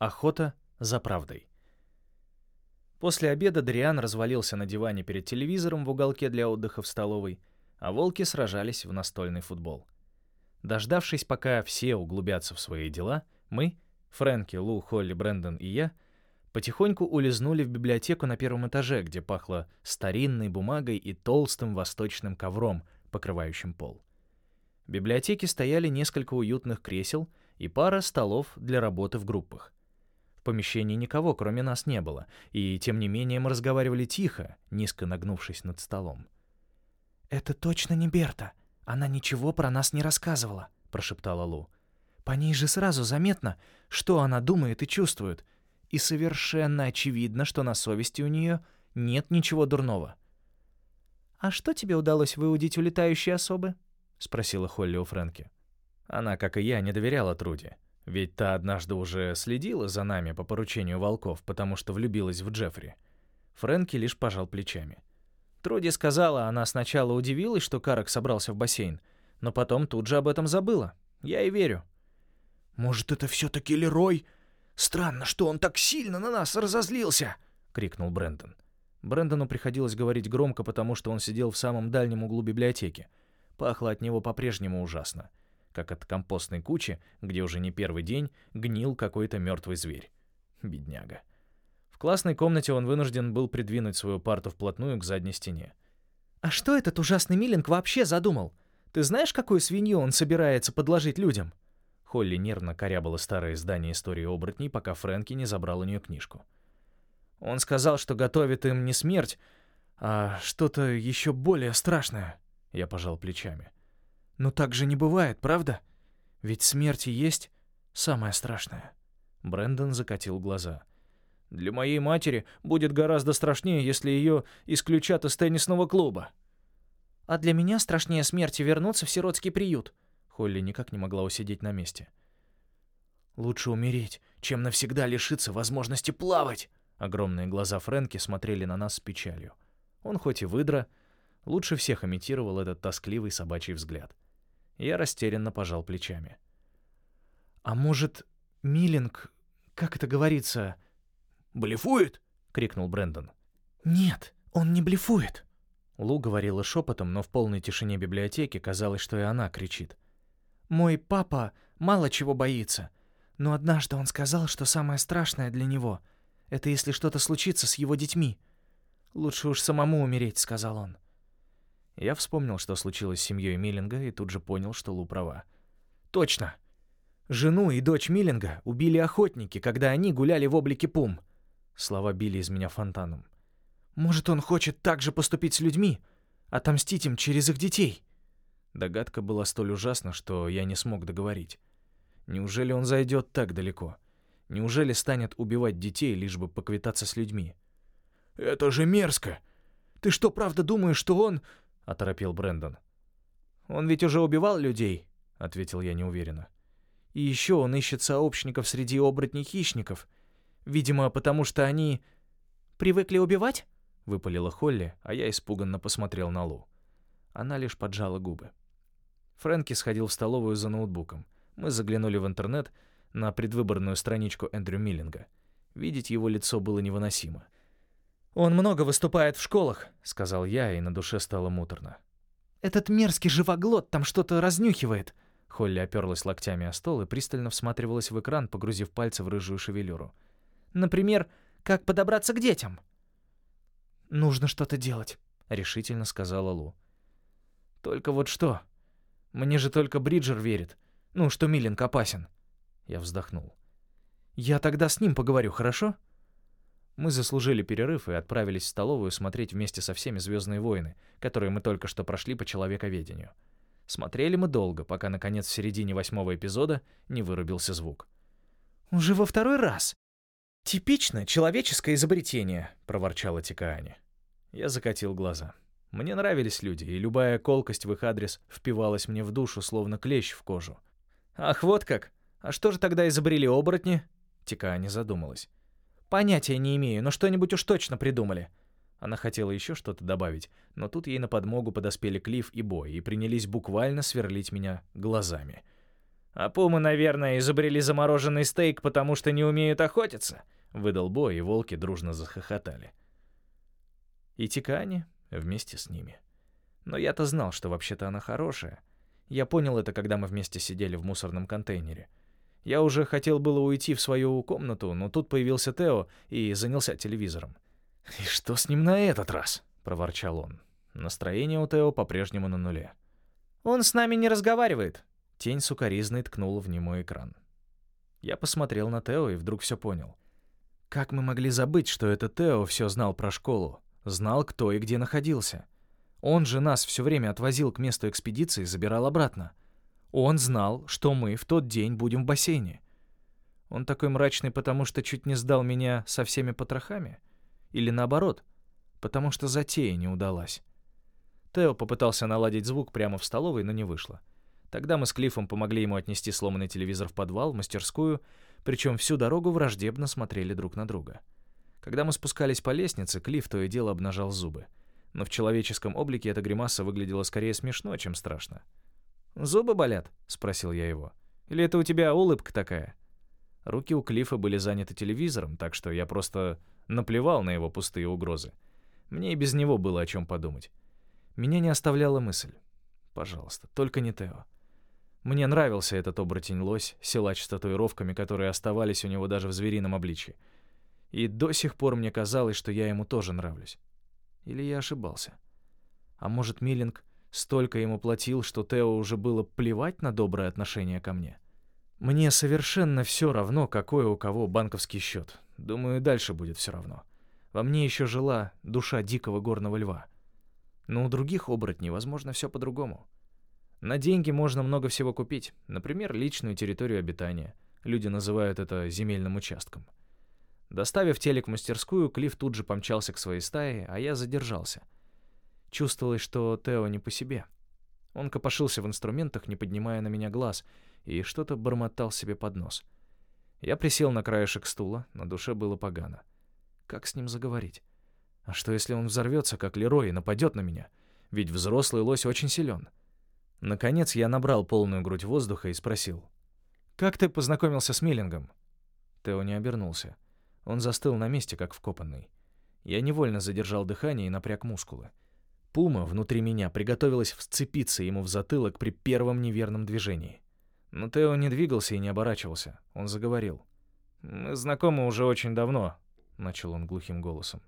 Охота за правдой. После обеда Дриан развалился на диване перед телевизором в уголке для отдыха в столовой, а волки сражались в настольный футбол. Дождавшись, пока все углубятся в свои дела, мы, Фрэнки, Лу, Холли, Брэндон и я, потихоньку улизнули в библиотеку на первом этаже, где пахло старинной бумагой и толстым восточным ковром, покрывающим пол. В библиотеке стояли несколько уютных кресел и пара столов для работы в группах. В помещении никого, кроме нас, не было, и тем не менее мы разговаривали тихо, низко нагнувшись над столом. «Это точно не Берта. Она ничего про нас не рассказывала», — прошептала Лу. «По ней же сразу заметно, что она думает и чувствует, и совершенно очевидно, что на совести у нее нет ничего дурного». «А что тебе удалось выудить у летающей особы?» — спросила Холли у Фрэнки. Она, как и я, не доверяла Труди. Ведь та однажды уже следила за нами по поручению волков, потому что влюбилась в Джеффри. Фрэнки лишь пожал плечами. Труди сказала, она сначала удивилась, что Карак собрался в бассейн, но потом тут же об этом забыла. Я и верю. «Может, это все-таки Лерой? Странно, что он так сильно на нас разозлился!» — крикнул Брэндон. Брэндону приходилось говорить громко, потому что он сидел в самом дальнем углу библиотеки — Пахло от него по-прежнему ужасно, как от компостной кучи, где уже не первый день гнил какой-то мертвый зверь. Бедняга. В классной комнате он вынужден был придвинуть свою парту вплотную к задней стене. «А что этот ужасный Миллинг вообще задумал? Ты знаешь, какую свинью он собирается подложить людям?» Холли нервно корябала старое издание истории оборотней, пока Фрэнки не забрал у нее книжку. «Он сказал, что готовит им не смерть, а что-то еще более страшное». Я пожал плечами. «Но так же не бывает, правда? Ведь смерть и есть самое страшное». Брэндон закатил глаза. «Для моей матери будет гораздо страшнее, если ее исключат из теннисного клуба». «А для меня страшнее смерти вернуться в сиротский приют». Холли никак не могла усидеть на месте. «Лучше умереть, чем навсегда лишиться возможности плавать!» Огромные глаза Фрэнки смотрели на нас с печалью. Он хоть и выдра, лучше всех имитировал этот тоскливый собачий взгляд. Я растерянно пожал плечами. «А может, Миллинг, как это говорится...» «Блефует?» — крикнул Брэндон. «Нет, он не блефует». Лу говорила шепотом, но в полной тишине библиотеки казалось, что и она кричит. «Мой папа мало чего боится, но однажды он сказал, что самое страшное для него — это если что-то случится с его детьми. Лучше уж самому умереть», — сказал он. Я вспомнил, что случилось с семьей Миллинга, и тут же понял, что Лу права. «Точно! Жену и дочь Миллинга убили охотники, когда они гуляли в облике пум». Слова били из меня фонтаном. «Может, он хочет так же поступить с людьми? Отомстить им через их детей?» Догадка была столь ужасна, что я не смог договорить. Неужели он зайдет так далеко? Неужели станет убивать детей, лишь бы поквитаться с людьми? «Это же мерзко! Ты что, правда думаешь, что он...» — оторопел Брэндон. «Он ведь уже убивал людей», — ответил я неуверенно. «И еще он ищет сообщников среди оборотней-хищников. Видимо, потому что они...» «Привыкли убивать?» — выпалила Холли, а я испуганно посмотрел на Лу. Она лишь поджала губы. Фрэнки сходил в столовую за ноутбуком. Мы заглянули в интернет на предвыборную страничку Эндрю Миллинга. Видеть его лицо было невыносимо. «Он много выступает в школах», — сказал я, и на душе стало муторно. «Этот мерзкий живоглот там что-то разнюхивает». Холли оперлась локтями о стол и пристально всматривалась в экран, погрузив пальцы в рыжую шевелюру. «Например, как подобраться к детям?» «Нужно что-то делать», — решительно сказала Лу. «Только вот что? Мне же только Бриджер верит. Ну, что Миллинг опасен». Я вздохнул. «Я тогда с ним поговорю, хорошо?» Мы заслужили перерыв и отправились в столовую смотреть вместе со всеми «Звездные войны», которые мы только что прошли по человековедению. Смотрели мы долго, пока, наконец, в середине восьмого эпизода не вырубился звук. «Уже во второй раз!» «Типично человеческое изобретение», — проворчала Тикаани. Я закатил глаза. Мне нравились люди, и любая колкость в их адрес впивалась мне в душу, словно клещ в кожу. «Ах, вот как! А что же тогда изобрели оборотни?» Тикаани задумалась. Понятия не имею, но что-нибудь уж точно придумали. Она хотела еще что-то добавить, но тут ей на подмогу подоспели Клифф и Бой и принялись буквально сверлить меня глазами. А пумы, наверное, изобрели замороженный стейк, потому что не умеют охотиться», — выдал Бо, и волки дружно захохотали. И Тикани вместе с ними. Но я-то знал, что вообще-то она хорошая. Я понял это, когда мы вместе сидели в мусорном контейнере. Я уже хотел было уйти в свою комнату, но тут появился Тео и занялся телевизором. «И что с ним на этот раз?» — проворчал он. Настроение у Тео по-прежнему на нуле. «Он с нами не разговаривает». Тень сукоризной ткнула в немой экран. Я посмотрел на Тео и вдруг все понял. Как мы могли забыть, что это Тео все знал про школу? Знал, кто и где находился. Он же нас все время отвозил к месту экспедиции и забирал обратно. Он знал, что мы в тот день будем в бассейне. Он такой мрачный, потому что чуть не сдал меня со всеми потрохами? Или наоборот, потому что затея не удалась? Тео попытался наладить звук прямо в столовой, но не вышло. Тогда мы с Клиффом помогли ему отнести сломанный телевизор в подвал, в мастерскую, причем всю дорогу враждебно смотрели друг на друга. Когда мы спускались по лестнице, Клифф то и дело обнажал зубы. Но в человеческом облике эта гримаса выглядела скорее смешно, чем страшно. «Зубы болят?» — спросил я его. «Или это у тебя улыбка такая?» Руки у Клифа были заняты телевизором, так что я просто наплевал на его пустые угрозы. Мне и без него было о чем подумать. Меня не оставляла мысль. Пожалуйста, только не Тео. Мне нравился этот оборотень-лось, силач с татуировками, которые оставались у него даже в зверином обличье. И до сих пор мне казалось, что я ему тоже нравлюсь. Или я ошибался? А может, Миллинг столько ему платил, что Тео уже было плевать на доброе отношение ко мне? Мне совершенно все равно, какой у кого банковский счет. Думаю, дальше будет все равно. Во мне еще жила душа дикого горного льва. Но у других оборотней, возможно, все по-другому. На деньги можно много всего купить. Например, личную территорию обитания. Люди называют это земельным участком. Доставив телек в мастерскую, Клифф тут же помчался к своей стае, а я задержался. Чувствовалось, что Тео не по себе. Он копошился в инструментах, не поднимая на меня глаз, и что-то бормотал себе под нос. Я присел на краешек стула, на душе было погано. Как с ним заговорить? А что, если он взорвется, как Лерой, и нападет на меня? Ведь взрослый лось очень силен. Наконец я набрал полную грудь воздуха и спросил. «Как ты познакомился с Миллингом?» Тео не обернулся. Он застыл на месте, как вкопанный. Я невольно задержал дыхание и напряг мускулы. Пума внутри меня приготовилась вцепиться ему в затылок при первом неверном движении. Но Тео не двигался и не оборачивался. Он заговорил. «Мы знакомы уже очень давно», — начал он глухим голосом.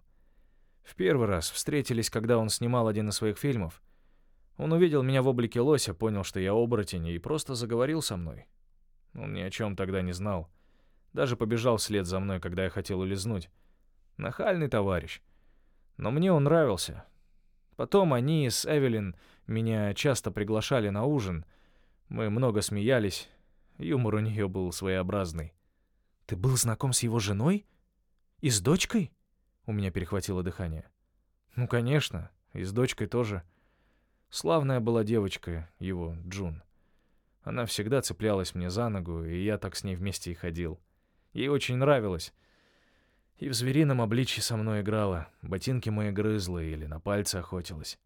«В первый раз встретились, когда он снимал один из своих фильмов. Он увидел меня в облике лося, понял, что я оборотень, и просто заговорил со мной. Он ни о чем тогда не знал. Даже побежал вслед за мной, когда я хотел улизнуть. Нахальный товарищ. Но мне он нравился. Потом они с Эвелин меня часто приглашали на ужин. Мы много смеялись. Юмор у нее был своеобразный. «Ты был знаком с его женой? И с дочкой?» У меня перехватило дыхание. «Ну, конечно. И с дочкой тоже. Славная была девочка его, Джун. Она всегда цеплялась мне за ногу, и я так с ней вместе и ходил. Ей очень нравилось. И в зверином обличье со мной играла, ботинки мои грызла или на пальцы охотилась.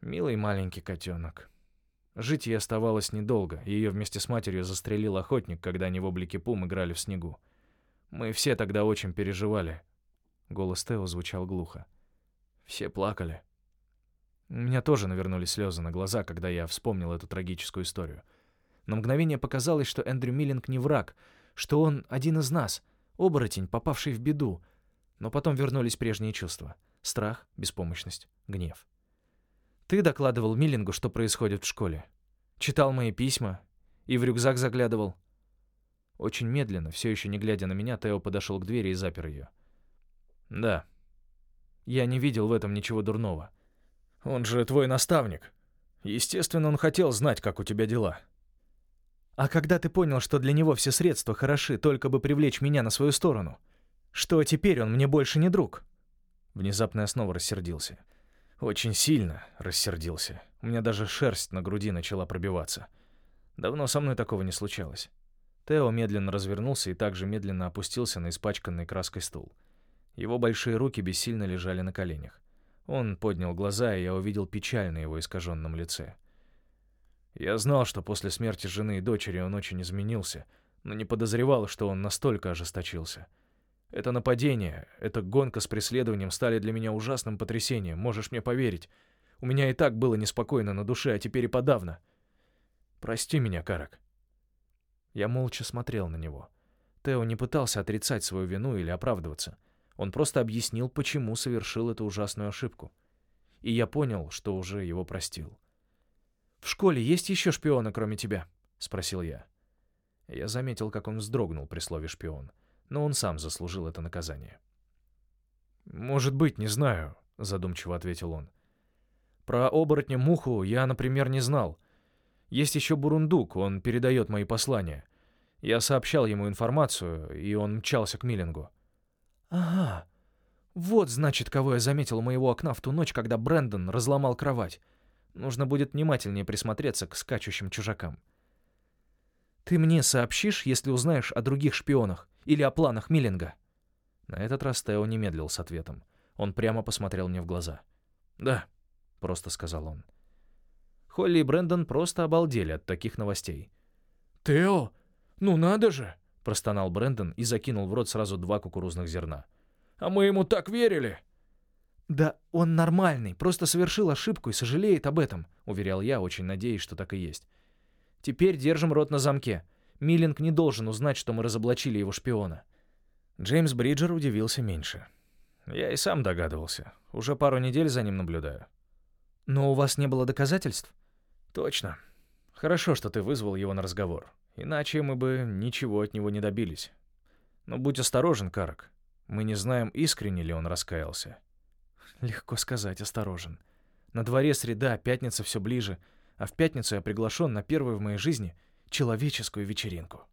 Милый маленький котенок. Жить ей оставалось недолго, ее вместе с матерью застрелил охотник, когда они в облике пум играли в снегу. Мы все тогда очень переживали. Голос Тео звучал глухо. Все плакали. У меня тоже навернулись слезы на глаза, когда я вспомнил эту трагическую историю. На мгновение показалось, что Эндрю Миллинг не враг — что он один из нас, оборотень, попавший в беду. Но потом вернулись прежние чувства. Страх, беспомощность, гнев. Ты докладывал Миллингу, что происходит в школе. Читал мои письма и в рюкзак заглядывал. Очень медленно, все еще не глядя на меня, Тео подошел к двери и запер ее. Да. Я не видел в этом ничего дурного. Он же твой наставник. Естественно, он хотел знать, как у тебя дела. А когда ты понял, что для него все средства хороши, только бы привлечь меня на свою сторону? Что теперь он мне больше не друг?» Внезапно я снова рассердился. Очень сильно рассердился. У меня даже шерсть на груди начала пробиваться. Давно со мной такого не случалось. Тео медленно развернулся и также медленно опустился на испачканный краской стул. Его большие руки бессильно лежали на коленях. Он поднял глаза, и я увидел печаль на его искаженном лице. Я знал, что после смерти жены и дочери он очень изменился, но не подозревал, что он настолько ожесточился. Это нападение, эта гонка с преследованием стали для меня ужасным потрясением, можешь мне поверить. У меня и так было неспокойно на душе, а теперь и подавно. Прости меня, Карак. Я молча смотрел на него. Тео не пытался отрицать свою вину или оправдываться. Он просто объяснил, почему совершил эту ужасную ошибку. И я понял, что уже его простил. «В школе есть еще шпионы, кроме тебя?» — спросил я. Я заметил, как он вздрогнул при слове «шпион», но он сам заслужил это наказание. «Может быть, не знаю», — задумчиво ответил он. «Про оборотня Муху я, например, не знал. Есть еще Бурундук, он передает мои послания. Я сообщал ему информацию, и он мчался к Миллингу». «Ага. Вот, значит, кого я заметил у моего окна в ту ночь, когда Брэндон разломал кровать. Нужно будет внимательнее присмотреться к скачущим чужакам. Ты мне сообщишь, если узнаешь о других шпионах или о планах Миллинга?» На этот раз Тео не медлил с ответом. Он прямо посмотрел мне в глаза. «Да», — просто сказал он. Холли и Брэндон просто обалдели от таких новостей. «Тео, ну надо же!» — простонал Брэндон и закинул в рот сразу два кукурузных зерна. «А мы ему так верили!» «Да он нормальный, просто совершил ошибку и сожалеет об этом», — уверял я, очень надеясь, что так и есть. «Теперь держим рот на замке. Миллинг не должен узнать, что мы разоблачили его шпиона». Джеймс Бриджер удивился меньше. Я и сам догадывался. Уже пару недель за ним наблюдаю. «Но у вас не было доказательств?» «Точно. Хорошо, что ты вызвал его на разговор. Иначе мы бы ничего от него не добились. Но будь осторожен, Карак. Мы не знаем, искренне ли он раскаялся». Легко сказать, осторожен. На дворе среда, пятница все ближе, а в пятницу я приглашен на первую в моей жизни человеческую вечеринку.